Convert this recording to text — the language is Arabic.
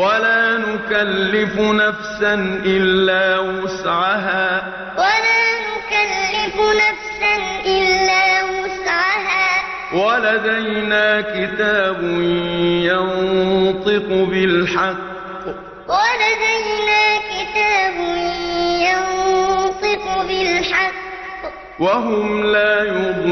ولا نكلف نفسا إلا وسعها. ولا نكلف نفسا إلا وسعها. ولدينا كتاب ينطق بالحق. ولدينا كتاب ينطق بالحق. وهم لا يظلمون